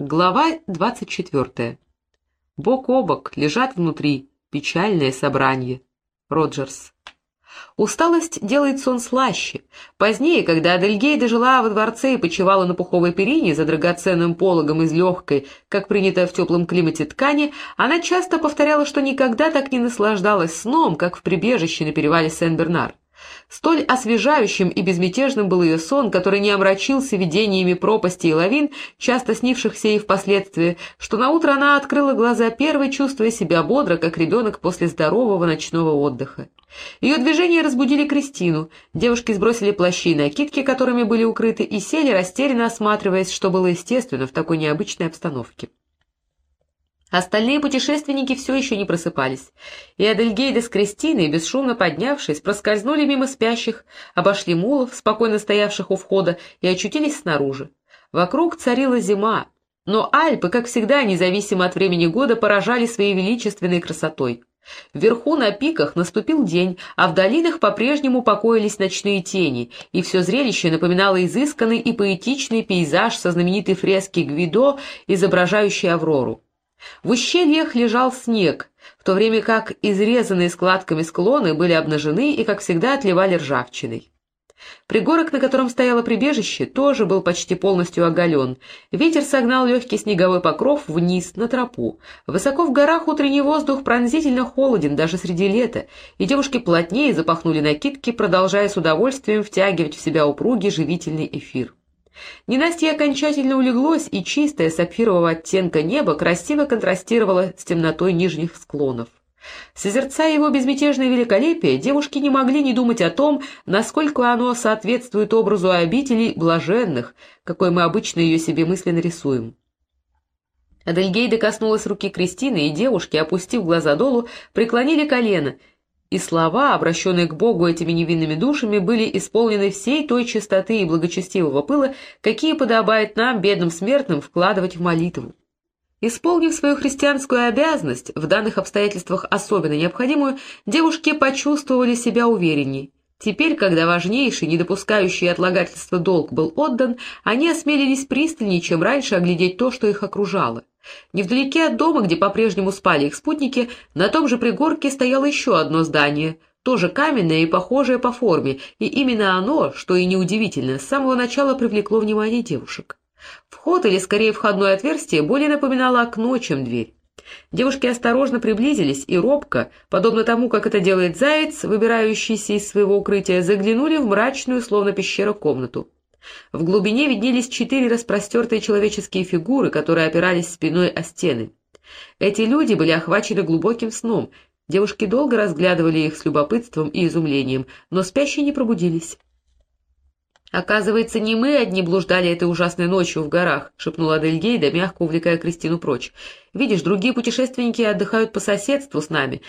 Глава двадцать четвертая. Бок о бок лежат внутри печальное собрание. Роджерс. Усталость делает сон слаще. Позднее, когда Адельгейда жила во дворце и почивала на пуховой перине за драгоценным пологом из легкой, как принято в теплом климате ткани, она часто повторяла, что никогда так не наслаждалась сном, как в прибежище на перевале Сен-Бернар. Столь освежающим и безмятежным был ее сон, который не омрачился видениями пропасти и лавин, часто снившихся ей впоследствии, что наутро она открыла глаза первой, чувствуя себя бодро, как ребенок после здорового ночного отдыха. Ее движения разбудили Кристину. Девушки сбросили плащи и накидки, которыми были укрыты, и сели, растерянно осматриваясь, что было естественно в такой необычной обстановке. Остальные путешественники все еще не просыпались, и Адельгейда с Кристиной, бесшумно поднявшись, проскользнули мимо спящих, обошли мулов, спокойно стоявших у входа, и очутились снаружи. Вокруг царила зима, но Альпы, как всегда, независимо от времени года, поражали своей величественной красотой. Вверху на пиках наступил день, а в долинах по-прежнему покоились ночные тени, и все зрелище напоминало изысканный и поэтичный пейзаж со знаменитой фрески Гвидо, изображающей Аврору. В ущельях лежал снег, в то время как изрезанные складками склоны были обнажены и, как всегда, отливали ржавчиной. Пригорок, на котором стояло прибежище, тоже был почти полностью оголен. Ветер согнал легкий снеговой покров вниз, на тропу. Высоко в горах утренний воздух пронзительно холоден даже среди лета, и девушки плотнее запахнули накидки, продолжая с удовольствием втягивать в себя упругий живительный эфир. Ненастье окончательно улеглось, и чистое сапфирового оттенка небо красиво контрастировало с темнотой нижних склонов. Созерцая его безмятежное великолепие, девушки не могли не думать о том, насколько оно соответствует образу обителей блаженных, какой мы обычно ее себе мысленно рисуем. Адельгейда коснулась руки Кристины, и девушки, опустив глаза долу, преклонили колено и слова, обращенные к Богу этими невинными душами, были исполнены всей той чистоты и благочестивого пыла, какие подобает нам, бедным смертным, вкладывать в молитву. Исполнив свою христианскую обязанность, в данных обстоятельствах особенно необходимую, девушки почувствовали себя уверенней. Теперь, когда важнейший, не допускающий отлагательства долг был отдан, они осмелились пристальнее, чем раньше, оглядеть то, что их окружало. Невдалеке от дома, где по-прежнему спали их спутники, на том же пригорке стояло еще одно здание, тоже каменное и похожее по форме, и именно оно, что и неудивительно, с самого начала привлекло внимание девушек. Вход, или скорее входное отверстие, более напоминало окно, чем дверь. Девушки осторожно приблизились и робко, подобно тому, как это делает заяц, выбирающийся из своего укрытия, заглянули в мрачную, словно пещера, комнату. В глубине виднелись четыре распростертые человеческие фигуры, которые опирались спиной о стены. Эти люди были охвачены глубоким сном. Девушки долго разглядывали их с любопытством и изумлением, но спящие не пробудились. «Оказывается, не мы одни блуждали этой ужасной ночью в горах», — шепнула Адельгейда, мягко увлекая Кристину прочь. «Видишь, другие путешественники отдыхают по соседству с нами.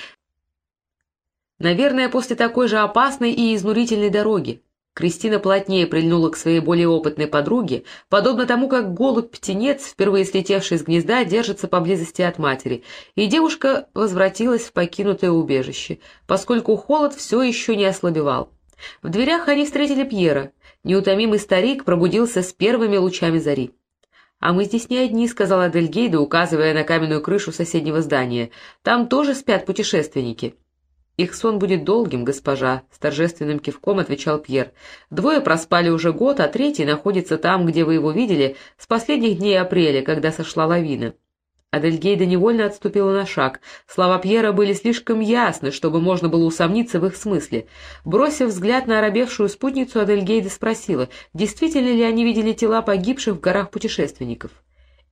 Наверное, после такой же опасной и изнурительной дороги. Кристина плотнее прильнула к своей более опытной подруге, подобно тому, как голубь-птенец, впервые слетевший из гнезда, держится поблизости от матери, и девушка возвратилась в покинутое убежище, поскольку холод все еще не ослабевал. В дверях они встретили Пьера. Неутомимый старик пробудился с первыми лучами зари. «А мы здесь не одни», — сказала Адельгейда, указывая на каменную крышу соседнего здания. «Там тоже спят путешественники». «Их сон будет долгим, госпожа», — с торжественным кивком отвечал Пьер. «Двое проспали уже год, а третий находится там, где вы его видели, с последних дней апреля, когда сошла лавина». Адельгейда невольно отступила на шаг. Слова Пьера были слишком ясны, чтобы можно было усомниться в их смысле. Бросив взгляд на оробевшую спутницу, Адельгейда спросила, действительно ли они видели тела погибших в горах путешественников.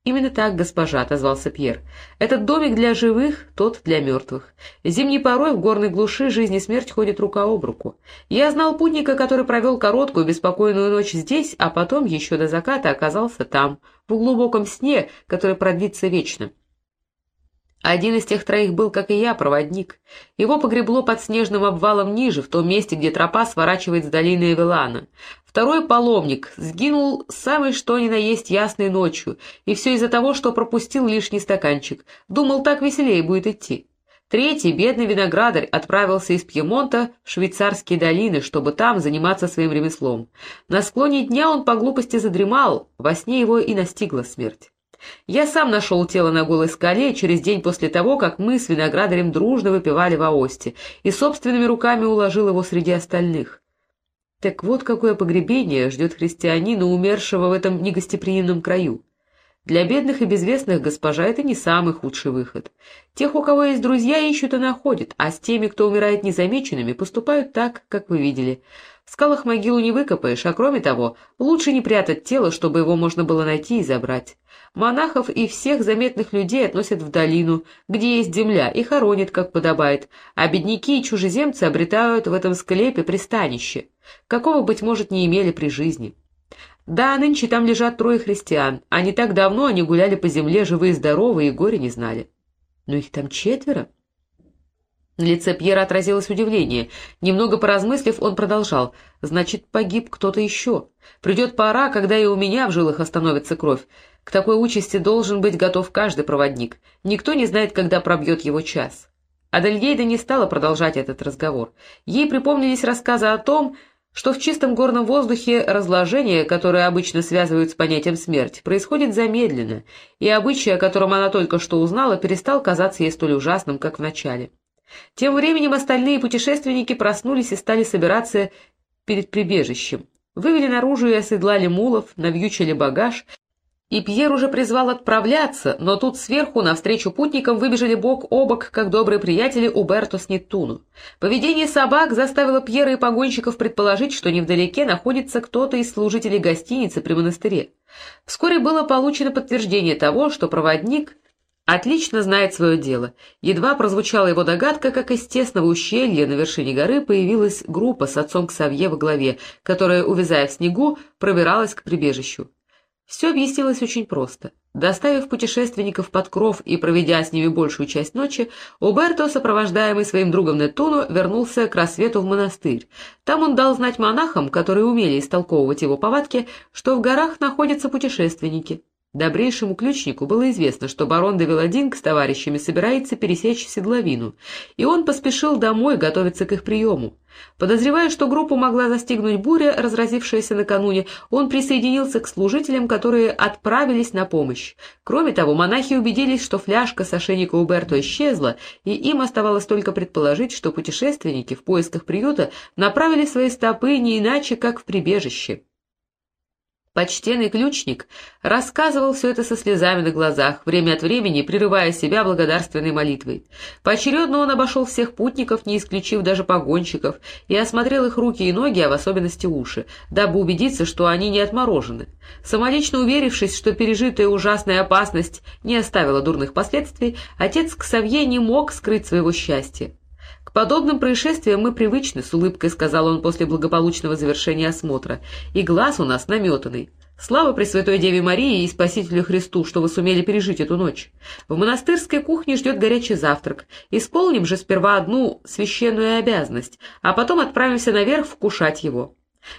«Именно так, госпожа», — отозвался Пьер. «Этот домик для живых, тот для мертвых. Зимней порой в горной глуши жизнь и смерть ходят рука об руку. Я знал путника, который провел короткую беспокойную ночь здесь, а потом еще до заката оказался там, в глубоком сне, который продлится вечно. Один из тех троих был, как и я, проводник. Его погребло под снежным обвалом ниже, в том месте, где тропа сворачивает с долины Эвелана. Второй паломник сгинул самой что ни на есть ясной ночью, и все из-за того, что пропустил лишний стаканчик. Думал, так веселее будет идти. Третий, бедный виноградарь, отправился из Пьемонта в швейцарские долины, чтобы там заниматься своим ремеслом. На склоне дня он по глупости задремал, во сне его и настигла смерть. Я сам нашел тело на голой скале через день после того, как мы с виноградарем дружно выпивали в Аосте, и собственными руками уложил его среди остальных. Так вот какое погребение ждет христианина, умершего в этом негостеприимном краю. Для бедных и безвестных госпожа это не самый худший выход. Тех, у кого есть друзья, ищут и находят, а с теми, кто умирает незамеченными, поступают так, как вы видели. В скалах могилу не выкопаешь, а кроме того, лучше не прятать тело, чтобы его можно было найти и забрать. Монахов и всех заметных людей относят в долину, где есть земля, и хоронят, как подобает, а бедняки и чужеземцы обретают в этом склепе пристанище, какого, быть может, не имели при жизни. Да, нынче там лежат трое христиан, а не так давно они гуляли по земле живые и здоровые и горе не знали. Но их там четверо. На лице Пьера отразилось удивление. Немного поразмыслив, он продолжал. «Значит, погиб кто-то еще. Придет пора, когда и у меня в жилах остановится кровь. К такой участи должен быть готов каждый проводник. Никто не знает, когда пробьет его час». Адельгейда не стала продолжать этот разговор. Ей припомнились рассказы о том, что в чистом горном воздухе разложение, которое обычно связывают с понятием смерть, происходит замедленно, и обычай, о котором она только что узнала, перестал казаться ей столь ужасным, как в начале. Тем временем остальные путешественники проснулись и стали собираться перед прибежищем. Вывели наружу и оседлали мулов, навьючили багаж и Пьер уже призвал отправляться, но тут сверху навстречу путникам выбежали бок о бок, как добрые приятели Уберто с Неттуну. Поведение собак заставило Пьера и погонщиков предположить, что невдалеке находится кто-то из служителей гостиницы при монастыре. Вскоре было получено подтверждение того, что проводник отлично знает свое дело. Едва прозвучала его догадка, как из тесного ущелья на вершине горы появилась группа с отцом Ксавье во главе, которая, увязая в снегу, пробиралась к прибежищу. Все объяснилось очень просто. Доставив путешественников под кров и проведя с ними большую часть ночи, Уберто, сопровождаемый своим другом Нетуну, вернулся к рассвету в монастырь. Там он дал знать монахам, которые умели истолковывать его повадки, что в горах находятся путешественники. Добрейшему ключнику было известно, что барон де Велодинг с товарищами собирается пересечь седловину, и он поспешил домой готовиться к их приему. Подозревая, что группу могла застигнуть буря, разразившаяся накануне, он присоединился к служителям, которые отправились на помощь. Кроме того, монахи убедились, что фляжка с ошейника Уберто исчезла, и им оставалось только предположить, что путешественники в поисках приюта направили свои стопы не иначе, как в прибежище. Почтенный ключник рассказывал все это со слезами на глазах, время от времени прерывая себя благодарственной молитвой. Поочередно он обошел всех путников, не исключив даже погонщиков, и осмотрел их руки и ноги, а в особенности уши, дабы убедиться, что они не отморожены. Самолично уверившись, что пережитая ужасная опасность не оставила дурных последствий, отец Ксавье не мог скрыть своего счастья. «К подобным происшествиям мы привычны», — с улыбкой сказал он после благополучного завершения осмотра, — «и глаз у нас наметанный. Слава Пресвятой Деве Марии и Спасителю Христу, что вы сумели пережить эту ночь. В монастырской кухне ждет горячий завтрак. Исполним же сперва одну священную обязанность, а потом отправимся наверх вкушать его».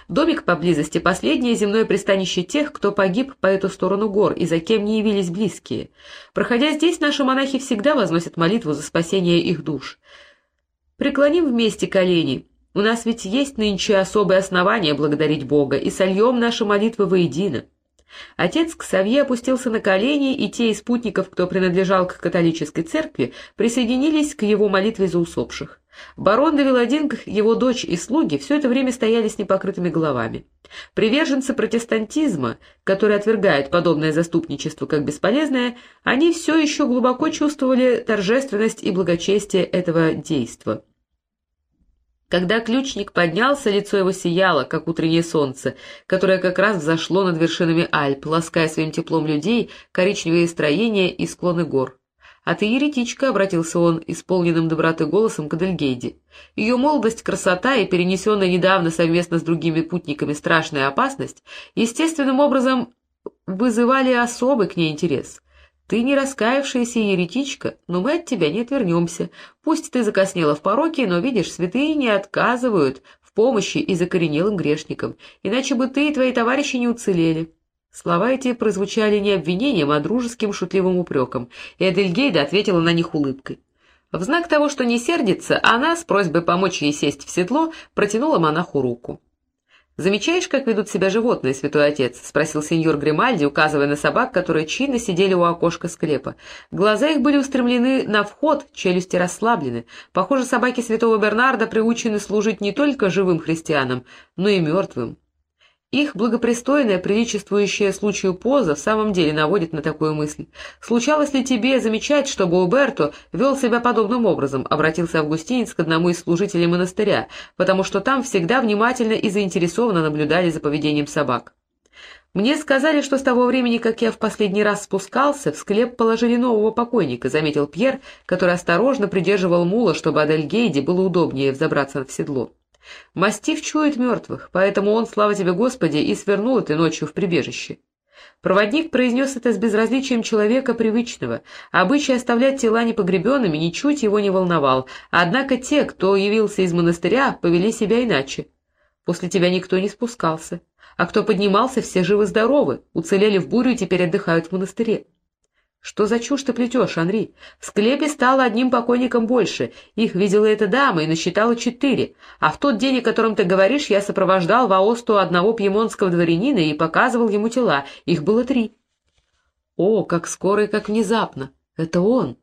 Домик поблизости — последнее земное пристанище тех, кто погиб по эту сторону гор и за кем не явились близкие. Проходя здесь, наши монахи всегда возносят молитву за спасение их душ. Преклоним вместе колени. У нас ведь есть нынче особые основания благодарить Бога, и сольем наши молитвы воедино. Отец Ксавье опустился на колени, и те из спутников, кто принадлежал к католической церкви, присоединились к его молитве за усопших. Барон де Виладинг, его дочь и слуги все это время стояли с непокрытыми головами. Приверженцы протестантизма, которые отвергают подобное заступничество как бесполезное, они все еще глубоко чувствовали торжественность и благочестие этого действа. Когда ключник поднялся, лицо его сияло, как утреннее солнце, которое как раз взошло над вершинами Альп, лаская своим теплом людей, коричневые строения и склоны гор. «А ты еретичка», — обратился он, исполненным доброты голосом к Адельгейде. Ее молодость, красота и перенесенная недавно совместно с другими путниками страшная опасность естественным образом вызывали особый к ней интерес. Ты не раскаявшаяся еретичка, но мы от тебя не отвернемся. Пусть ты закоснела в пороке, но, видишь, святые не отказывают в помощи и закоренелым грешникам, иначе бы ты и твои товарищи не уцелели». Слова эти прозвучали не обвинением, а дружеским шутливым упреком, и Эдельгейда ответила на них улыбкой. В знак того, что не сердится, она с просьбой помочь ей сесть в седло протянула монаху руку. «Замечаешь, как ведут себя животные, святой отец?» — спросил сеньор Гримальди, указывая на собак, которые чинно сидели у окошка склепа. Глаза их были устремлены на вход, челюсти расслаблены. Похоже, собаки святого Бернарда приучены служить не только живым христианам, но и мертвым. Их благопристойная, приличествующая случаю поза в самом деле наводит на такую мысль. «Случалось ли тебе замечать, чтобы Уберто вел себя подобным образом?» — обратился Августинец к одному из служителей монастыря, потому что там всегда внимательно и заинтересованно наблюдали за поведением собак. «Мне сказали, что с того времени, как я в последний раз спускался, в склеп положили нового покойника», — заметил Пьер, который осторожно придерживал мула, чтобы Адельгейде было удобнее взобраться в седло. Мастиф чует мертвых, поэтому он, слава тебе Господи, и свернул этой ночью в прибежище. Проводник произнес это с безразличием человека привычного. Обычай оставлять тела непогребенными ничуть его не волновал, однако те, кто явился из монастыря, повели себя иначе. После тебя никто не спускался, а кто поднимался, все живы-здоровы, уцелели в бурю и теперь отдыхают в монастыре. «Что за чушь ты плетешь, Анри? В склепе стало одним покойником больше. Их видела эта дама и насчитала четыре. А в тот день, о котором ты говоришь, я сопровождал в Аосту одного пьемонского дворянина и показывал ему тела. Их было три». «О, как скоро и как внезапно! Это он!»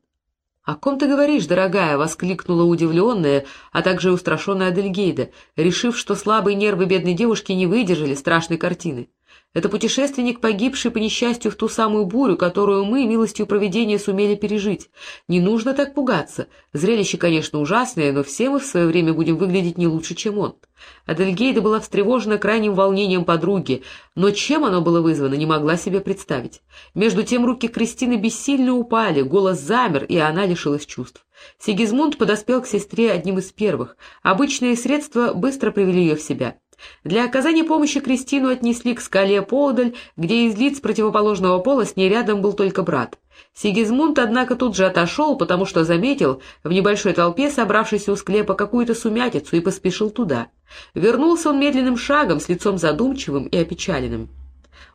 «О ком ты говоришь, дорогая?» — воскликнула удивленная, а также устрашенная Адельгейда, решив, что слабые нервы бедной девушки не выдержали страшной картины. Это путешественник, погибший по несчастью в ту самую бурю, которую мы, милостью проведения, сумели пережить. Не нужно так пугаться. Зрелище, конечно, ужасное, но все мы в свое время будем выглядеть не лучше, чем он. Адельгейда была встревожена крайним волнением подруги, но чем оно было вызвано, не могла себе представить. Между тем руки Кристины бессильно упали, голос замер, и она лишилась чувств. Сигизмунд подоспел к сестре одним из первых. Обычные средства быстро привели ее в себя. Для оказания помощи Кристину отнесли к скале поодаль, где из лиц противоположного пола с ней рядом был только брат. Сигизмунд, однако, тут же отошел, потому что заметил в небольшой толпе, собравшейся у склепа, какую-то сумятицу и поспешил туда. Вернулся он медленным шагом, с лицом задумчивым и опечаленным.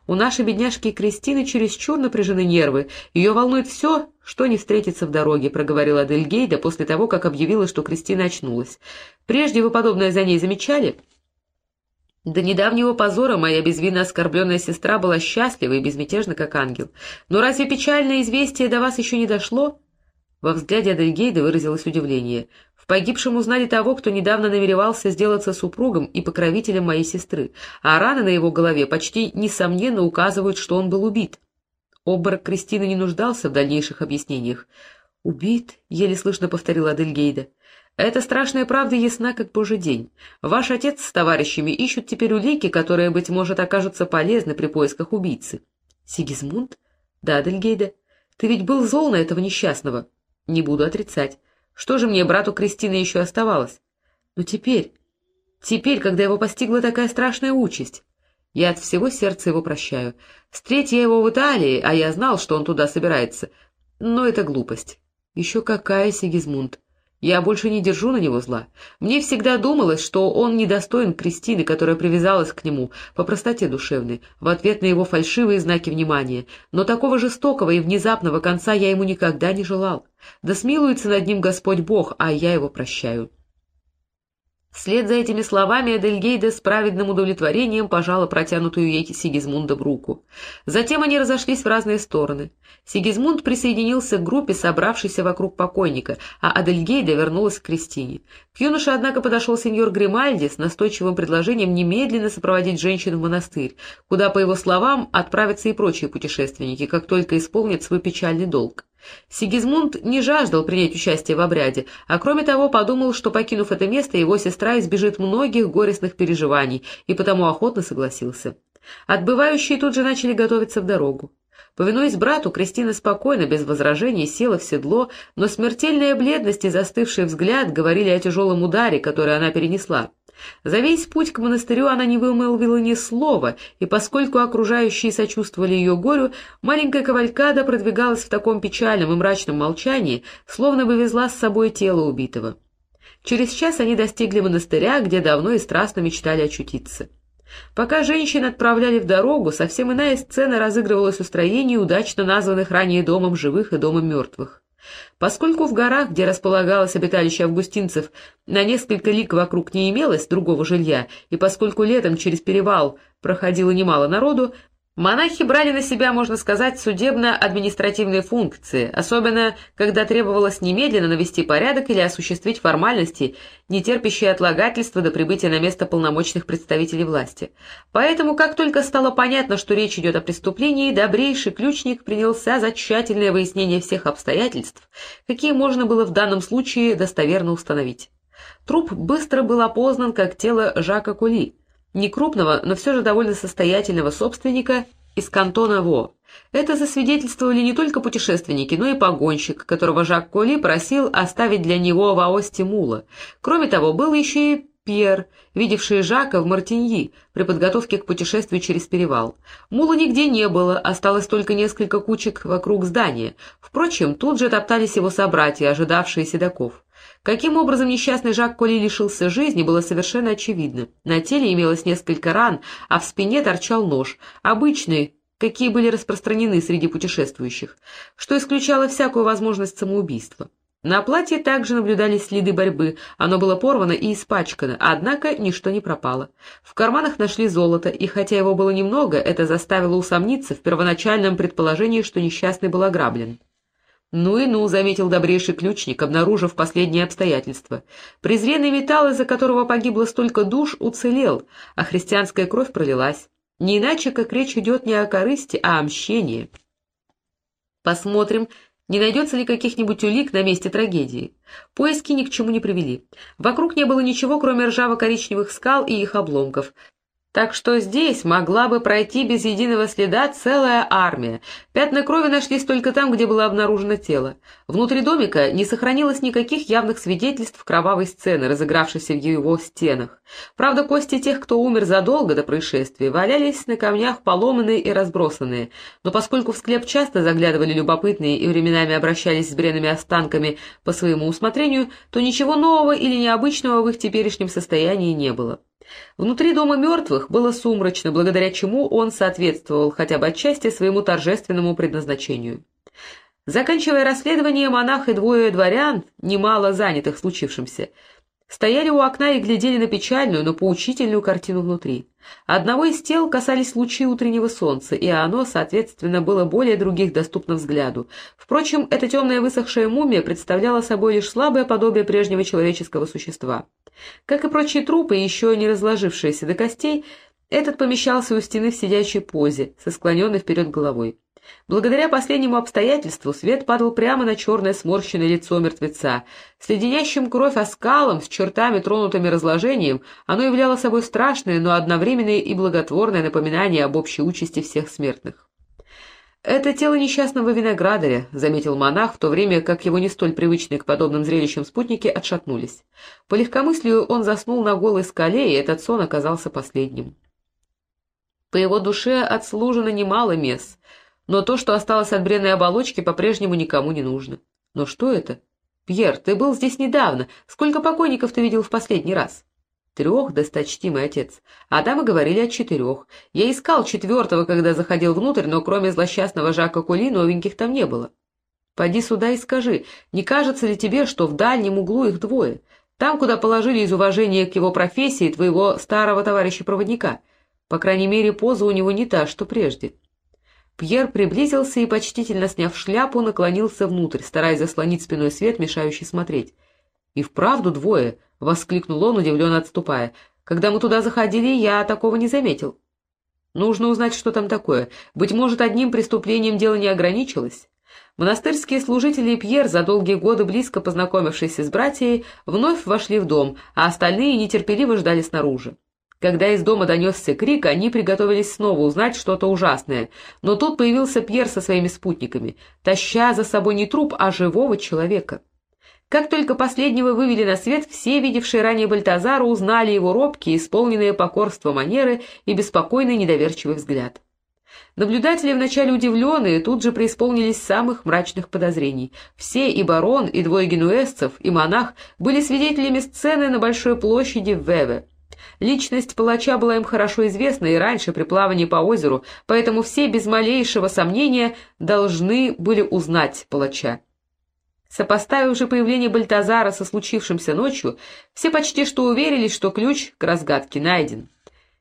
У нашей бедняжки Кристины чересчур напряжены нервы. Ее волнует все, что не встретится в дороге, — проговорила Адельгейда после того, как объявила, что Кристина очнулась. Прежде вы подобное за ней замечали? — до недавнего позора моя безвинно оскорбленная сестра была счастлива и безмятежна, как ангел. Но разве печальное известие до вас еще не дошло? Во взгляде Адельгейда выразилось удивление. В погибшем узнали того, кто недавно намеревался сделаться супругом и покровителем моей сестры, а раны на его голове почти несомненно указывают, что он был убит. Обморок Кристины не нуждался в дальнейших объяснениях. «Убит?» — еле слышно повторила Адельгейда. Эта страшная правда ясна, как божий день. Ваш отец с товарищами ищут теперь улики, которые, быть может, окажутся полезны при поисках убийцы. Сигизмунд? Да, Дельгейда. Ты ведь был зол на этого несчастного. Не буду отрицать. Что же мне, брату Кристины, еще оставалось? Но теперь, теперь, когда его постигла такая страшная участь, я от всего сердца его прощаю. Встреть я его в Италии, а я знал, что он туда собирается. Но это глупость. Еще какая, Сигизмунд. Я больше не держу на него зла. Мне всегда думалось, что он недостоин Кристины, которая привязалась к нему по простоте душевной, в ответ на его фальшивые знаки внимания. Но такого жестокого и внезапного конца я ему никогда не желал. Да смилуется над ним Господь Бог, а я его прощаю. Вслед за этими словами Эдельгейда с праведным удовлетворением пожала протянутую ей Сигизмунда в руку. Затем они разошлись в разные стороны. Сигизмунд присоединился к группе, собравшейся вокруг покойника, а Адельгейда вернулась к Кристине. К юноше, однако, подошел сеньор Гримальди с настойчивым предложением немедленно сопроводить женщину в монастырь, куда, по его словам, отправятся и прочие путешественники, как только исполнят свой печальный долг. Сигизмунд не жаждал принять участие в обряде, а кроме того подумал, что, покинув это место, его сестра избежит многих горестных переживаний, и потому охотно согласился. Отбывающие тут же начали готовиться в дорогу. Повинуясь брату, Кристина спокойно, без возражений, села в седло, но смертельная бледность и застывший взгляд говорили о тяжелом ударе, который она перенесла. За весь путь к монастырю она не вымолвила ни слова, и поскольку окружающие сочувствовали ее горю, маленькая кавалькада продвигалась в таком печальном и мрачном молчании, словно бы везла с собой тело убитого. Через час они достигли монастыря, где давно и страстно мечтали очутиться. Пока женщин отправляли в дорогу, совсем иная сцена разыгрывалась у строений, удачно названных ранее домом живых и домом мертвых. Поскольку в горах, где располагалось обиталище августинцев, на несколько лик вокруг не имелось другого жилья, и поскольку летом через перевал проходило немало народу, Монахи брали на себя, можно сказать, судебно-административные функции, особенно когда требовалось немедленно навести порядок или осуществить формальности, не терпящие отлагательства до прибытия на место полномочных представителей власти. Поэтому, как только стало понятно, что речь идет о преступлении, добрейший ключник принялся за тщательное выяснение всех обстоятельств, какие можно было в данном случае достоверно установить. Труп быстро был опознан как тело Жака Кули, не крупного, но все же довольно состоятельного собственника из кантона Во. Это засвидетельствовали не только путешественники, но и погонщик, которого Жак Коли просил оставить для него в Аосте мула. Кроме того, был еще и Пьер, видевший Жака в Мартиньи при подготовке к путешествию через перевал. Мула нигде не было, осталось только несколько кучек вокруг здания. Впрочем, тут же топтались его собратья, ожидавшие седаков. Каким образом несчастный Жак Коли лишился жизни, было совершенно очевидно. На теле имелось несколько ран, а в спине торчал нож, обычный, какие были распространены среди путешествующих, что исключало всякую возможность самоубийства. На платье также наблюдались следы борьбы, оно было порвано и испачкано, однако ничто не пропало. В карманах нашли золото, и хотя его было немного, это заставило усомниться в первоначальном предположении, что несчастный был ограблен. «Ну и ну», — заметил добрейший ключник, обнаружив последние обстоятельства. «Презренный металл, из-за которого погибло столько душ, уцелел, а христианская кровь пролилась. Не иначе, как речь идет не о корысти, а о мщении». «Посмотрим, не найдется ли каких-нибудь улик на месте трагедии. Поиски ни к чему не привели. Вокруг не было ничего, кроме ржаво-коричневых скал и их обломков. Так что здесь могла бы пройти без единого следа целая армия. Пятна крови нашлись только там, где было обнаружено тело. Внутри домика не сохранилось никаких явных свидетельств кровавой сцены, разыгравшейся в его стенах. Правда, кости тех, кто умер задолго до происшествия, валялись на камнях поломанные и разбросанные. Но поскольку в склеп часто заглядывали любопытные и временами обращались с бренными останками по своему усмотрению, то ничего нового или необычного в их теперешнем состоянии не было. Внутри дома мертвых было сумрачно, благодаря чему он соответствовал хотя бы отчасти своему торжественному предназначению. Заканчивая расследование, монах и двое дворян, немало занятых случившимся, стояли у окна и глядели на печальную, но поучительную картину внутри. Одного из тел касались лучи утреннего солнца, и оно, соответственно, было более других доступно взгляду. Впрочем, эта темная высохшая мумия представляла собой лишь слабое подобие прежнего человеческого существа. Как и прочие трупы, еще не разложившиеся до костей, этот помещался у стены в сидячей позе, со склоненной вперед головой. Благодаря последнему обстоятельству свет падал прямо на черное сморщенное лицо мертвеца. С леденящим кровь оскалом, с чертами, тронутыми разложением, оно являло собой страшное, но одновременное и благотворное напоминание об общей участи всех смертных. «Это тело несчастного виноградаря», — заметил монах, в то время как его не столь привычные к подобным зрелищам спутники отшатнулись. По легкомыслию он заснул на голой скале, и этот сон оказался последним. По его душе отслужено немало мес, но то, что осталось от бренной оболочки, по-прежнему никому не нужно. Но что это? «Пьер, ты был здесь недавно. Сколько покойников ты видел в последний раз?» Трех, досточтимый отец. А дамы говорили о четырех. Я искал четвертого, когда заходил внутрь, но кроме злосчастного Жака Кули новеньких там не было. Поди сюда и скажи, не кажется ли тебе, что в дальнем углу их двое? Там, куда положили из уважения к его профессии твоего старого товарища-проводника. По крайней мере, поза у него не та, что прежде. Пьер приблизился и, почтительно сняв шляпу, наклонился внутрь, стараясь заслонить спиной свет, мешающий смотреть. И вправду двое —— воскликнул он, удивленно отступая. «Когда мы туда заходили, я такого не заметил». «Нужно узнать, что там такое. Быть может, одним преступлением дело не ограничилось?» Монастырские служители и Пьер, за долгие годы близко познакомившиеся с братьей, вновь вошли в дом, а остальные нетерпеливо ждали снаружи. Когда из дома донесся крик, они приготовились снова узнать что-то ужасное, но тут появился Пьер со своими спутниками, таща за собой не труп, а живого человека. Как только последнего вывели на свет, все, видевшие ранее Бальтазара, узнали его робкие, исполненные покорства манеры и беспокойный недоверчивый взгляд. Наблюдатели, вначале удивленные, тут же преисполнились самых мрачных подозрений. Все, и барон, и двое генуэзцев, и монах, были свидетелями сцены на Большой площади в Веве. Личность палача была им хорошо известна и раньше при плавании по озеру, поэтому все без малейшего сомнения должны были узнать палача. Сопоставив же появление Бальтазара со случившимся ночью, все почти что уверились, что ключ к разгадке найден.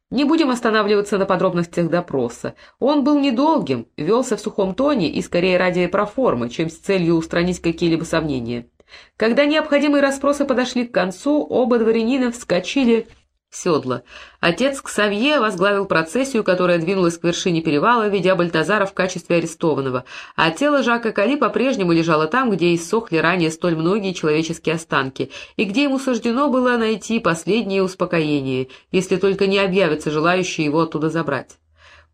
Не будем останавливаться на подробностях допроса. Он был недолгим, велся в сухом тоне и скорее ради проформы, чем с целью устранить какие-либо сомнения. Когда необходимые расспросы подошли к концу, оба дворянина вскочили седла. Отец Ксавье возглавил процессию, которая двинулась к вершине перевала, ведя Бальтазара в качестве арестованного, а тело Жака Кали по-прежнему лежало там, где иссохли ранее столь многие человеческие останки, и где ему суждено было найти последнее успокоение, если только не объявятся желающие его оттуда забрать.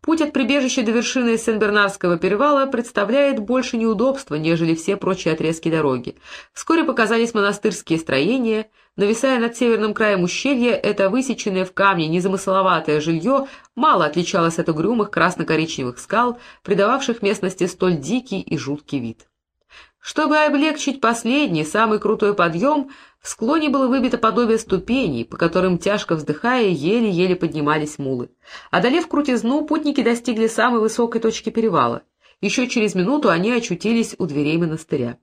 Путь от прибежища до вершины Сен-Бернарского перевала представляет больше неудобства, нежели все прочие отрезки дороги. Вскоре показались монастырские строения. Нависая над северным краем ущелья, это высеченное в камне незамысловатое жилье мало отличалось от угрюмых красно-коричневых скал, придававших местности столь дикий и жуткий вид. Чтобы облегчить последний, самый крутой подъем, в склоне было выбито подобие ступеней, по которым, тяжко вздыхая, еле-еле поднимались мулы. Одолев крутизну, путники достигли самой высокой точки перевала. Еще через минуту они очутились у дверей монастыря.